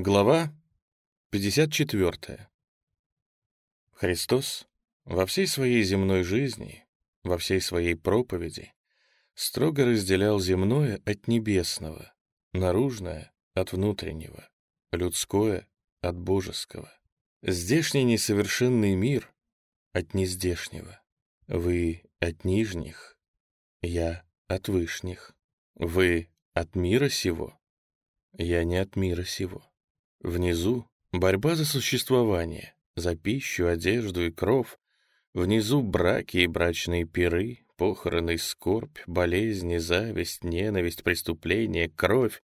Глава 54. Христос во всей своей земной жизни, во всей своей проповеди строго разделял земное от небесного, наружное от внутреннего, людское от божеского. Здешний несовершенный мир от нездешнего. Вы от нижних, я от вышних. Вы от мира сего, я не от мира сего. Внизу борьба за существование, за пищу, одежду и кров. Внизу браки и брачные пиры, похороны скорбь, болезни, зависть, ненависть, преступление, кровь.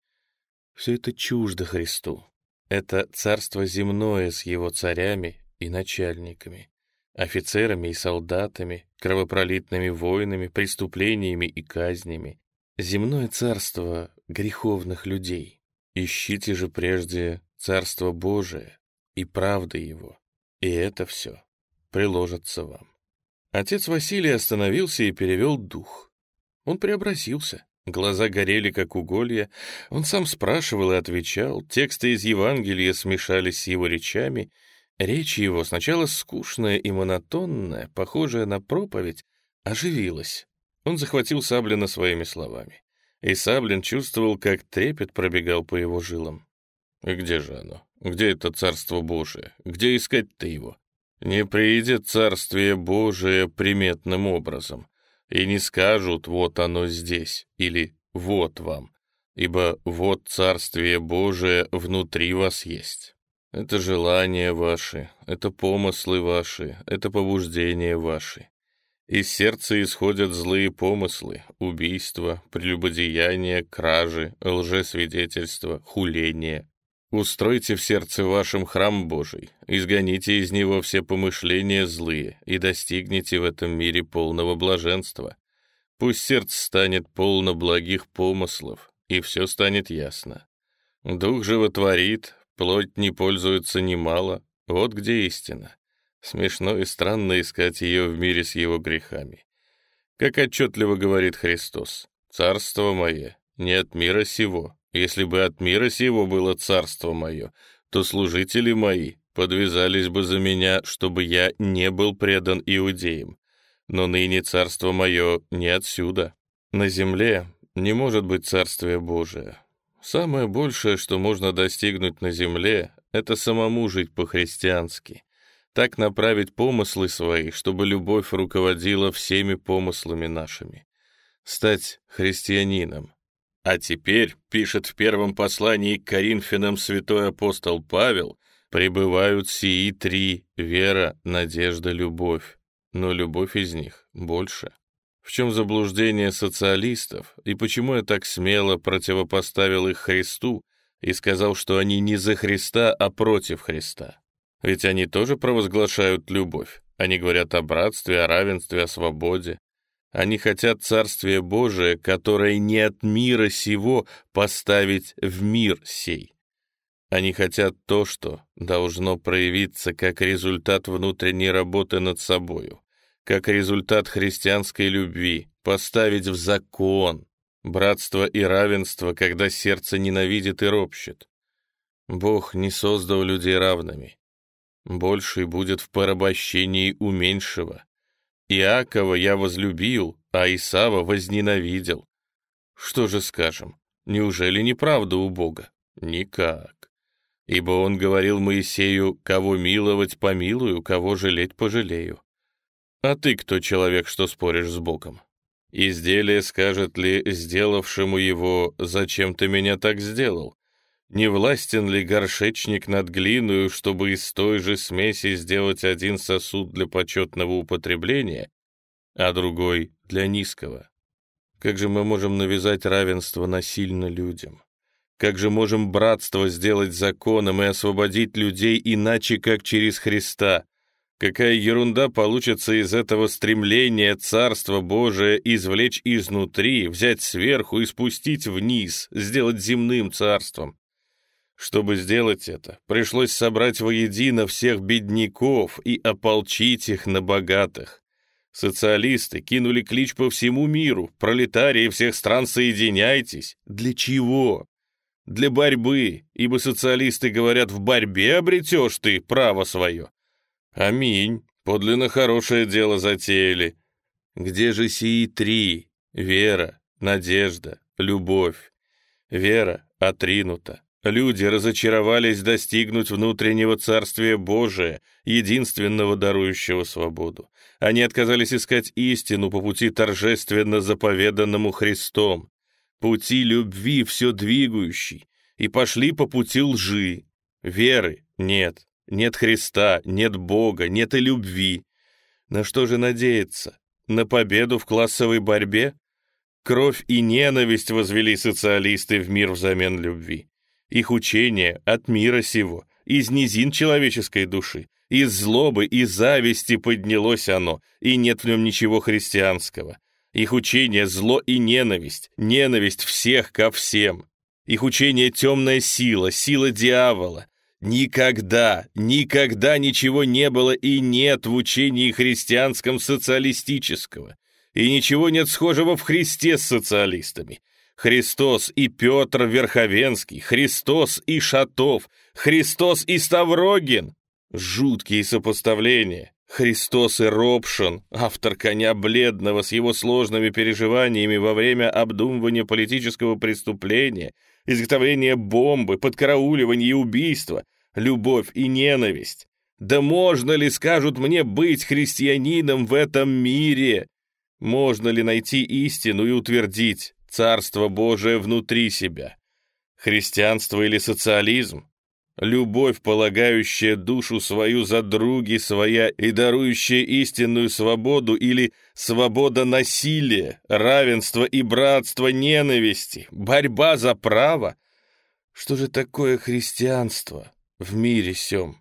Все это чуждо Христу. Это царство земное с его царями и начальниками, офицерами и солдатами, кровопролитными войнами, преступлениями и казнями. Земное царство греховных людей. Ищите же прежде Царство Божие и правда Его, и это все приложится вам. Отец Василий остановился и перевел дух. Он преобразился. Глаза горели, как уголья. Он сам спрашивал и отвечал. Тексты из Евангелия смешались с его речами. Речь его, сначала скучная и монотонная, похожая на проповедь, оживилась. Он захватил Саблина своими словами. И Саблин чувствовал, как трепет пробегал по его жилам. И где же оно? Где это Царство Божие? Где искать-то его? Не приидет Царствие Божие приметным образом, и не скажут «вот оно здесь» или «вот вам», ибо вот Царствие Божие внутри вас есть. Это желания ваши, это помыслы ваши, это побуждения ваши. Из сердца исходят злые помыслы, убийства, прелюбодеяния, кражи, лжесвидетельства, хуления, Устройте в сердце вашем храм Божий, изгоните из него все помышления злые и достигните в этом мире полного блаженства. Пусть сердце станет полно благих помыслов, и все станет ясно. Дух животворит, плоть не пользуется немало, вот где истина. Смешно и странно искать ее в мире с его грехами. Как отчетливо говорит Христос, «Царство мое не от мира сего, если бы от мира сего было царство мое, то служители мои подвязались бы за меня, чтобы я не был предан иудеям. Но ныне царство мое не отсюда. На земле не может быть царствие Божие. Самое большее, что можно достигнуть на земле, это самому жить по-христиански. Так направить помыслы свои, чтобы любовь руководила всеми помыслами нашими. Стать христианином, а теперь, пишет в первом послании к Коринфянам святой апостол Павел, пребывают сии три — вера, надежда, любовь. Но любовь из них больше. В чем заблуждение социалистов и почему я так смело противопоставил их Христу и сказал, что они не за Христа, а против Христа? Ведь они тоже провозглашают любовь. Они говорят о братстве, о равенстве, о свободе. Они хотят Царствие Божие, которое не от мира сего поставить в мир сей. Они хотят то, что должно проявиться как результат внутренней работы над собою, как результат христианской любви, поставить в закон братство и равенство, когда сердце ненавидит и ропщет. Бог не создал людей равными. Больший будет в порабощении у меньшего. Иакова я возлюбил, а Исава возненавидел. Что же скажем? Неужели неправда у Бога? Никак. Ибо он говорил Моисею, кого миловать помилую, кого жалеть пожалею. А ты кто человек, что споришь с Богом? Изделие скажет ли сделавшему его, зачем ты меня так сделал? Не властен ли горшечник над глиную, чтобы из той же смеси сделать один сосуд для почетного употребления, а другой — для низкого? Как же мы можем навязать равенство насильно людям? Как же можем братство сделать законом и освободить людей иначе, как через Христа? Какая ерунда получится из этого стремления Царство Божие извлечь изнутри, взять сверху и спустить вниз, сделать земным царством? Чтобы сделать это, пришлось собрать воедино всех бедняков и ополчить их на богатых. Социалисты кинули клич по всему миру, пролетарии всех стран соединяйтесь. Для чего? для борьбы, ибо социалисты говорят, в борьбе обретешь ты право свое. Аминь, подлинно хорошее дело затеяли. Где же сии три? Вера, надежда, любовь. Вера отринута. Люди разочаровались достигнуть внутреннего царствия Божия, единственного дарующего свободу. Они отказались искать истину по пути торжественно заповеданному Христом пути любви все двигающий, и пошли по пути лжи. Веры нет, нет Христа, нет Бога, нет и любви. На что же надеяться? На победу в классовой борьбе? Кровь и ненависть возвели социалисты в мир взамен любви. Их учение от мира сего, из низин человеческой души, из злобы и зависти поднялось оно, и нет в нем ничего христианского. Их учение — зло и ненависть, ненависть всех ко всем. Их учение — темная сила, сила дьявола. Никогда, никогда ничего не было и нет в учении христианском социалистического. И ничего нет схожего в Христе с социалистами. Христос и Петр Верховенский, Христос и Шатов, Христос и Ставрогин. Жуткие сопоставления. Христос и Робшин, автор «Коня бледного» с его сложными переживаниями во время обдумывания политического преступления, изготовления бомбы, подкарауливания и убийства, любовь и ненависть. Да можно ли, скажут мне, быть христианином в этом мире? Можно ли найти истину и утвердить Царство Божие внутри себя? Христианство или социализм? Любовь, полагающая душу свою за други своя и дарующая истинную свободу или свобода насилия, равенство и братство ненависти, борьба за право. Что же такое христианство в мире сём?